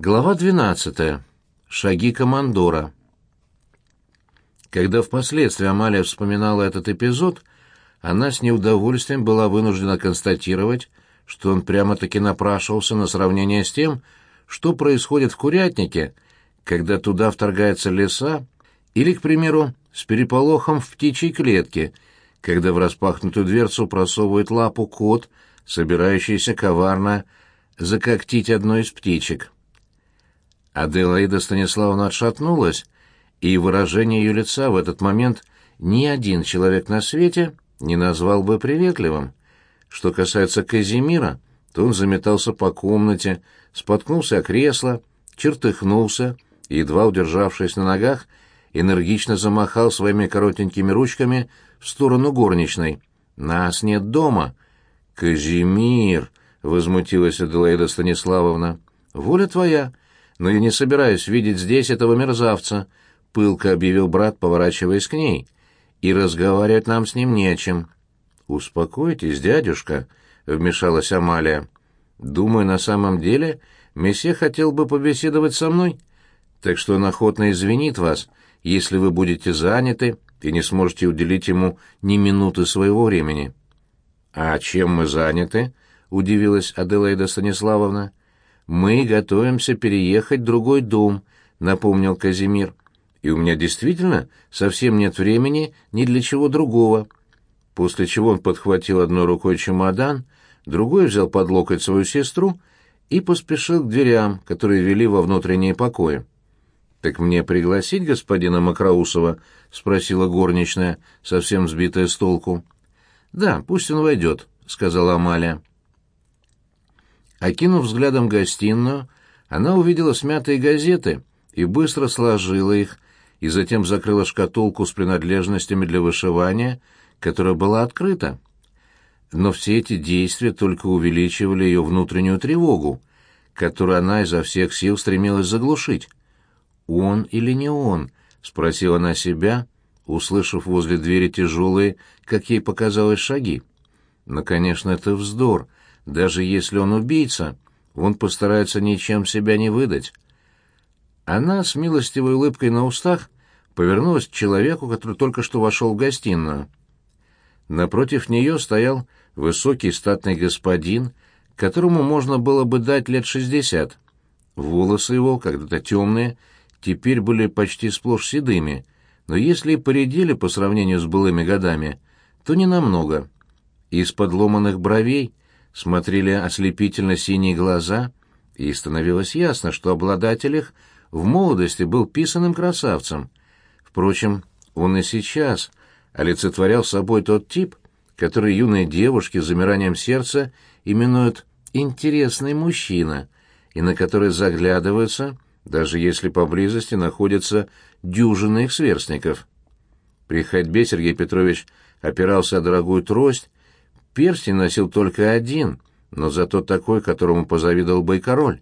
Глава 12. Шаги командора. Когда впоследствии Амалия вспоминала этот эпизод, она с неудовольствием была вынуждена констатировать, что он прямо-таки напрашивался на сравнение с тем, что происходит в курятнике, когда туда вторгается леса, или, к примеру, с переполохом в птичьей клетке, когда в распахнутую дверцу просовывает лапу кот, собирающийся коварно закоктить одну из птичек. Аделаида Станиславовна отшатнулась, и выражение ее лица в этот момент ни один человек на свете не назвал бы приветливым. Что касается Казимира, то он заметался по комнате, споткнулся о кресло, чертыхнулся едва удержавшись на ногах, энергично замахал своими коротенькими ручками в сторону горничной. «Нас нет дома!» «Казимир!» — возмутилась Аделаида Станиславовна. «Воля твоя!» Но я не собираюсь видеть здесь этого мерзавца», — пылко объявил брат, поворачиваясь к ней. «И разговаривать нам с ним не о чем». «Успокойтесь, дядюшка», — вмешалась Амалия. «Думаю, на самом деле месье хотел бы побеседовать со мной, так что он охотно извинит вас, если вы будете заняты и не сможете уделить ему ни минуты своего времени». «А чем мы заняты?» — удивилась Аделаида Станиславовна. «Мы готовимся переехать в другой дом», — напомнил Казимир. «И у меня действительно совсем нет времени ни для чего другого». После чего он подхватил одной рукой чемодан, другой взял под локоть свою сестру и поспешил к дверям, которые вели во внутренние покои. «Так мне пригласить господина Макроусова?» — спросила горничная, совсем сбитая с толку. «Да, пусть он войдет», — сказала Амалия. Окинув взглядом гостиную, она увидела смятые газеты и быстро сложила их, и затем закрыла шкатулку с принадлежностями для вышивания, которая была открыта. Но все эти действия только увеличивали ее внутреннюю тревогу, которую она изо всех сил стремилась заглушить. «Он или не он?» — спросила она себя, услышав возле двери тяжелые, как ей показалось, шаги. «Но, конечно, это вздор», даже если он убийца, он постарается ничем себя не выдать. Она с милостивой улыбкой на устах повернулась к человеку, который только что вошел в гостиную. Напротив нее стоял высокий статный господин, которому можно было бы дать лет шестьдесят. Волосы его, когда-то темные, теперь были почти сплошь седыми, но если и поредели по сравнению с былыми годами, то не намного. Из подломанных бровей смотрели ослепительно синие глаза, и становилось ясно, что обладатель их в молодости был писаным красавцем. Впрочем, он и сейчас олицетворял собой тот тип, который юные девушки с замиранием сердца именуют «интересный мужчина», и на который заглядываются, даже если поблизости находятся дюжины их сверстников. При ходьбе Сергей Петрович опирался о дорогую трость Перстень носил только один, но зато такой, которому позавидовал бы и король.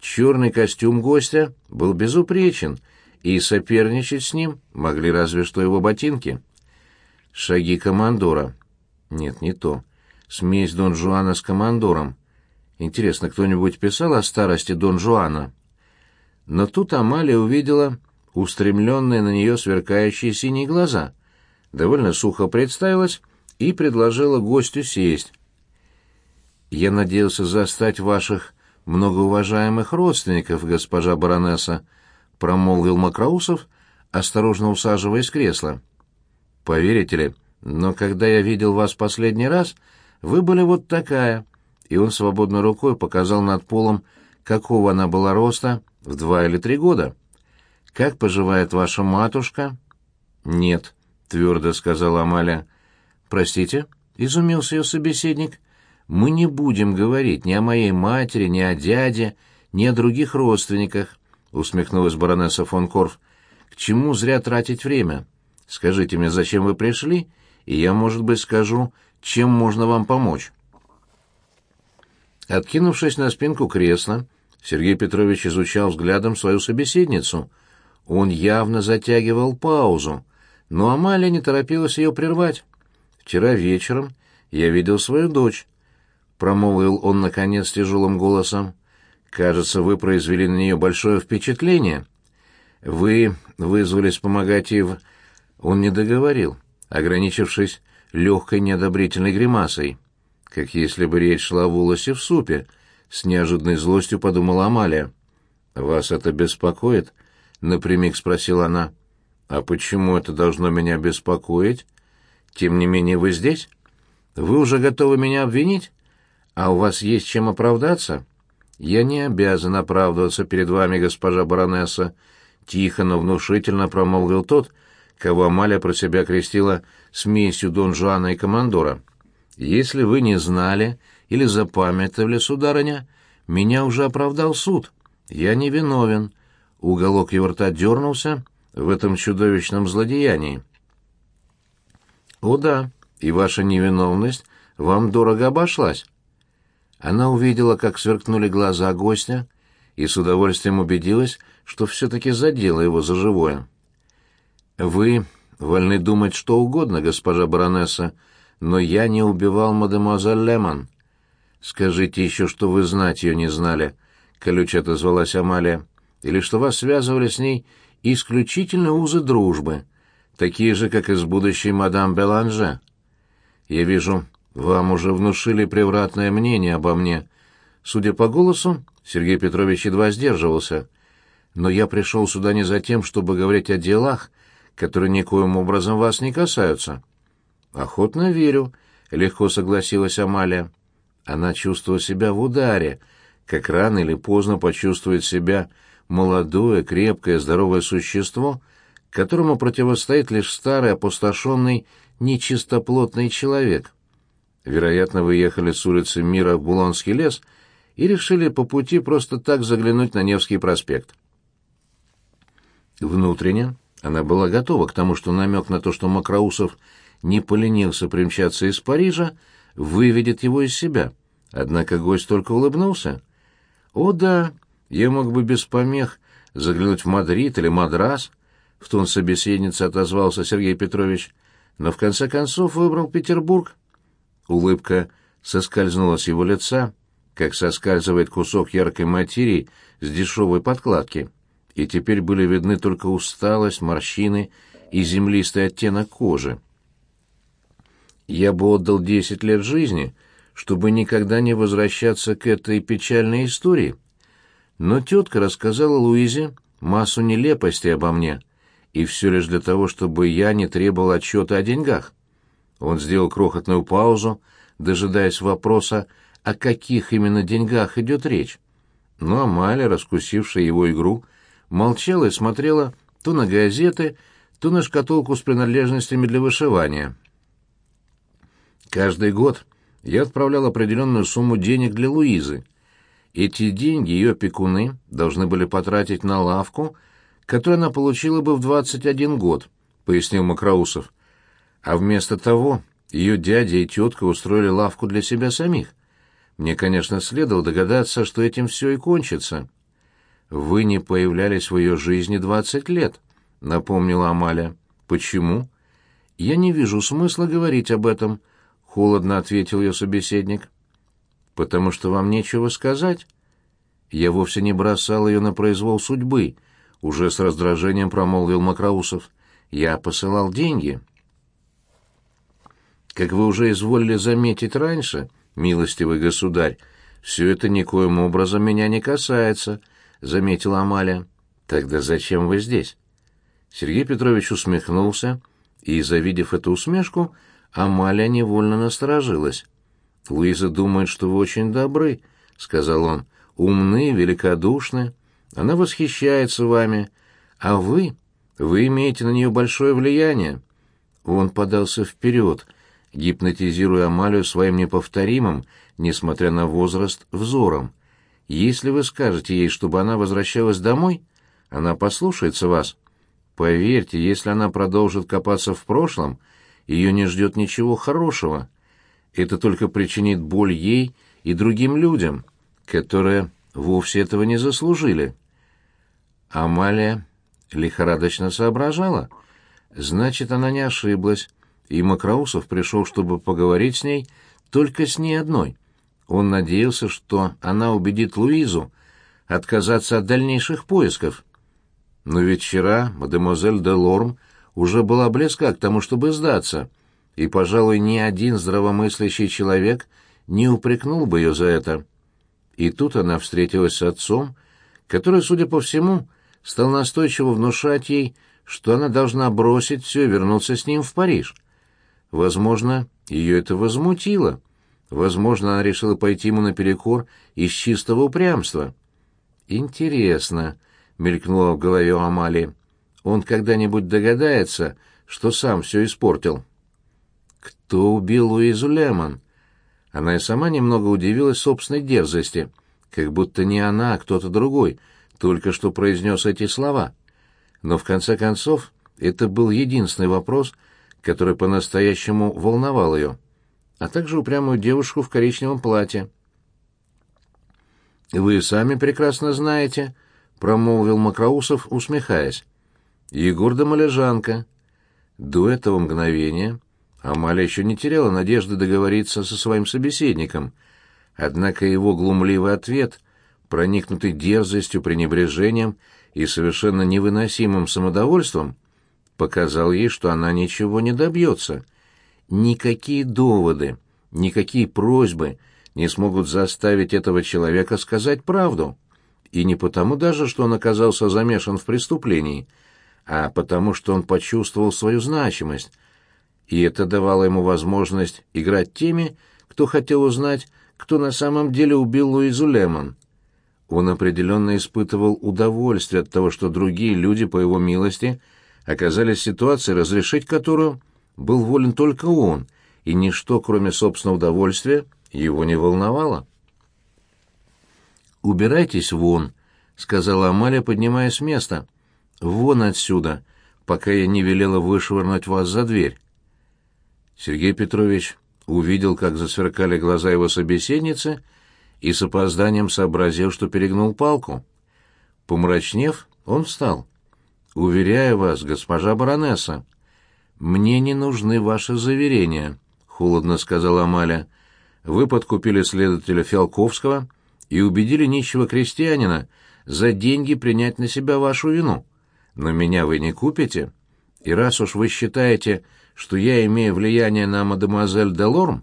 Черный костюм гостя был безупречен, и соперничать с ним могли разве что его ботинки. Шаги командора. Нет, не то. Смесь Дон Жуана с командором. Интересно, кто-нибудь писал о старости Дон Жуана? Но тут Амалия увидела устремленные на нее сверкающие синие глаза. Довольно сухо представилась и предложила гостю сесть. «Я надеялся застать ваших многоуважаемых родственников, госпожа баронесса», — промолвил Макроусов, осторожно усаживаясь в кресло. «Поверите ли, но когда я видел вас последний раз, вы были вот такая», и он свободной рукой показал над полом, какого она была роста в два или три года. «Как поживает ваша матушка?» «Нет», — твердо сказала Амаля. «Простите?» — изумился ее собеседник. «Мы не будем говорить ни о моей матери, ни о дяде, ни о других родственниках», — усмехнулась баронесса фон Корф. «К чему зря тратить время? Скажите мне, зачем вы пришли, и я, может быть, скажу, чем можно вам помочь». Откинувшись на спинку кресла, Сергей Петрович изучал взглядом свою собеседницу. Он явно затягивал паузу, но Амалия не торопилась ее прервать. Вчера вечером я видел свою дочь, промолвил он наконец тяжелым голосом. Кажется, вы произвели на нее большое впечатление. Вы вызвались помогать ей в... Он не договорил, ограничившись легкой неодобрительной гримасой, как если бы речь шла о волосе в супе, с неожиданной злостью подумала Амалия. «Вас это беспокоит?» — напрямик спросила она. «А почему это должно меня беспокоить? Тем не менее вы здесь? Вы уже готовы меня обвинить? А у вас есть чем оправдаться?» «Я не обязан оправдываться перед вами, госпожа баронесса», — тихо, но внушительно промолвил тот, кого Амалия про себя крестила смесью Дон Жуана и Командора. «Если вы не знали или запамятовали, сударыня, меня уже оправдал суд. Я не виновен». Уголок его рта дернулся в этом чудовищном злодеянии. «О да, и ваша невиновность вам дорого обошлась». Она увидела, как сверкнули глаза гостя, и с удовольствием убедилась, что все-таки задела его за живое. «Вы вольны думать что угодно, госпожа баронесса, но я не убивал мадемуазель Лемон. Скажите еще, что вы знать ее не знали», — колюче отозвалась Амалия, «или что вас связывали с ней исключительно узы дружбы, такие же, как и с будущей мадам Беланже. Я вижу, вам уже внушили превратное мнение обо мне. Судя по голосу, Сергей Петрович едва сдерживался. Но я пришел сюда не за тем, чтобы говорить о делах, которые никоим образом вас не касаются. Охотно верю, легко согласилась Амалия. Она чувствовала себя в ударе, как рано или поздно почувствует себя молодое, крепкое, здоровое существо, которому противостоит лишь старый, опустошенный, нечистоплотный человек. Вероятно, вы ехали с улицы Мира в Булонский лес и решили по пути просто так заглянуть на Невский проспект. Внутренне она была готова к тому, что намек на то, что Мокроусов не поленился примчаться из Парижа, выведет его из себя. Однако гость только улыбнулся. «О да, я мог бы без помех заглянуть в Мадрид или Мадрас», — в тон собеседницы отозвался Сергей Петрович, но в конце концов выбрал Петербург. Улыбка соскользнула с его лица, как соскальзывает кусок яркой материи с дешевой подкладки, и теперь были видны только усталость, морщины и землистый оттенок кожи. Я бы отдал десять лет жизни, чтобы никогда не возвращаться к этой печальной истории. Но тетка рассказала Луизе массу нелепостей обо мне, и все лишь для того, чтобы я не требовал отчета о деньгах. Он сделал крохотную паузу, дожидаясь вопроса, о каких именно деньгах идет речь. Но Амалия, раскусившая его игру, молчала и смотрела то на газеты, то на шкатулку с принадлежностями для вышивания. Каждый год я отправлял определенную сумму денег для Луизы. Эти деньги ее опекуны должны были потратить на лавку, которую она получила бы в 21 год, пояснил Макроусов а вместо того ее дядя и тетка устроили лавку для себя самих. Мне, конечно, следовало догадаться, что этим все и кончится. «Вы не появлялись в ее жизни двадцать лет», — напомнила Амаля. «Почему?» «Я не вижу смысла говорить об этом», — холодно ответил ее собеседник. «Потому что вам нечего сказать». «Я вовсе не бросал ее на произвол судьбы», — уже с раздражением промолвил Макроусов. «Я посылал деньги». Как вы уже изволили заметить раньше, милостивый государь, все это никоим образом меня не касается, — заметила Амалия. Тогда зачем вы здесь? Сергей Петрович усмехнулся, и, завидев эту усмешку, Амалия невольно насторожилась. «Луиза думает, что вы очень добры», — сказал он, — «умны, великодушны. Она восхищается вами. А вы? Вы имеете на нее большое влияние». Он подался вперед, — гипнотизируя Амалию своим неповторимым, несмотря на возраст, взором. Если вы скажете ей, чтобы она возвращалась домой, она послушается вас. Поверьте, если она продолжит копаться в прошлом, ее не ждет ничего хорошего. Это только причинит боль ей и другим людям, которые вовсе этого не заслужили. Амалия лихорадочно соображала. Значит, она не ошиблась и Макроусов пришел, чтобы поговорить с ней, только с ней одной. Он надеялся, что она убедит Луизу отказаться от дальнейших поисков. Но ведь вчера мадемуазель де Лорм уже была близка к тому, чтобы сдаться, и, пожалуй, ни один здравомыслящий человек не упрекнул бы ее за это. И тут она встретилась с отцом, который, судя по всему, стал настойчиво внушать ей, что она должна бросить все и вернуться с ним в Париж. Возможно, ее это возмутило. Возможно, она решила пойти ему наперекор из чистого упрямства. «Интересно», — мелькнуло в голове у Амалии, — «он когда-нибудь догадается, что сам все испортил?» «Кто убил Луизу Лемон?» Она и сама немного удивилась собственной дерзости, как будто не она, а кто-то другой, только что произнес эти слова. Но в конце концов это был единственный вопрос, который по-настоящему волновал ее, а также упрямую девушку в коричневом платье. «Вы сами прекрасно знаете», — промолвил Макроусов, усмехаясь. «Егор да Малежанка». До этого мгновения Амаля еще не теряла надежды договориться со своим собеседником, однако его глумливый ответ, проникнутый дерзостью, пренебрежением и совершенно невыносимым самодовольством, показал ей, что она ничего не добьется. Никакие доводы, никакие просьбы не смогут заставить этого человека сказать правду. И не потому даже, что он оказался замешан в преступлении, а потому что он почувствовал свою значимость — и это давало ему возможность играть теми, кто хотел узнать, кто на самом деле убил Луизу Лемон. Он определенно испытывал удовольствие от того, что другие люди, по его милости, оказались в ситуации, разрешить которую был волен только он, и ничто, кроме собственного удовольствия, его не волновало. «Убирайтесь вон», — сказала Амалия, поднимаясь с места. «Вон отсюда, пока я не велела вышвырнуть вас за дверь». Сергей Петрович увидел, как засверкали глаза его собеседницы, и с опозданием сообразил, что перегнул палку. Помрачнев, он встал. «Уверяю вас, госпожа баронесса, мне не нужны ваши заверения», — холодно сказала Амаля. «Вы подкупили следователя Фиалковского и убедили нищего крестьянина за деньги принять на себя вашу вину. Но меня вы не купите. И раз уж вы считаете, что я имею влияние на мадемуазель Делорм,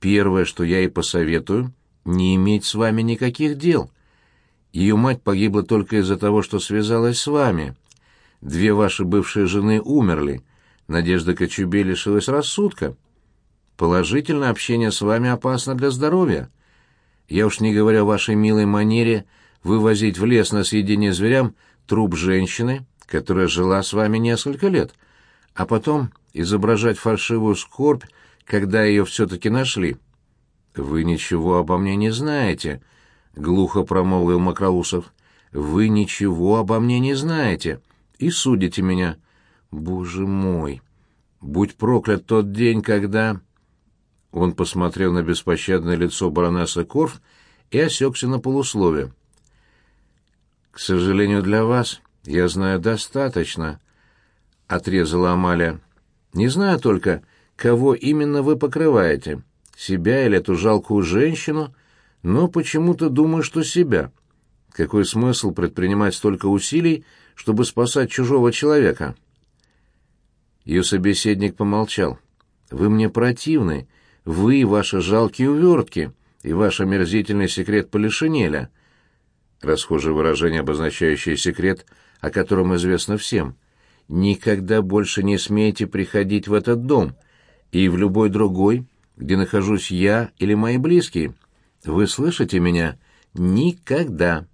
первое, что я ей посоветую, не иметь с вами никаких дел. Ее мать погибла только из-за того, что связалась с вами. Две ваши бывшие жены умерли. Надежда Кочубе лишилась рассудка. Положительно общение с вами опасно для здоровья. Я уж не говорю о вашей милой манере вывозить в лес на съедение зверям труп женщины, которая жила с вами несколько лет, а потом изображать фальшивую скорбь, когда ее все-таки нашли. «Вы ничего обо мне не знаете», — глухо промолвил Макроусов. «Вы ничего обо мне не знаете и судите меня. Боже мой! Будь проклят тот день, когда...» Он посмотрел на беспощадное лицо баронессы Корф и осекся на полуслове. «К сожалению для вас, я знаю достаточно», — отрезала Амалия. Не знаю только, кого именно вы покрываете, себя или эту жалкую женщину, но почему-то думаю, что себя. Какой смысл предпринимать столько усилий, чтобы спасать чужого человека? Ее собеседник помолчал. «Вы мне противны. Вы ваши жалкие увертки, и ваш омерзительный секрет Полишинеля». Расхожее выражение, обозначающее секрет, о котором известно всем — никогда больше не смейте приходить в этот дом и в любой другой, где нахожусь я или мои близкие. Вы слышите меня? Никогда.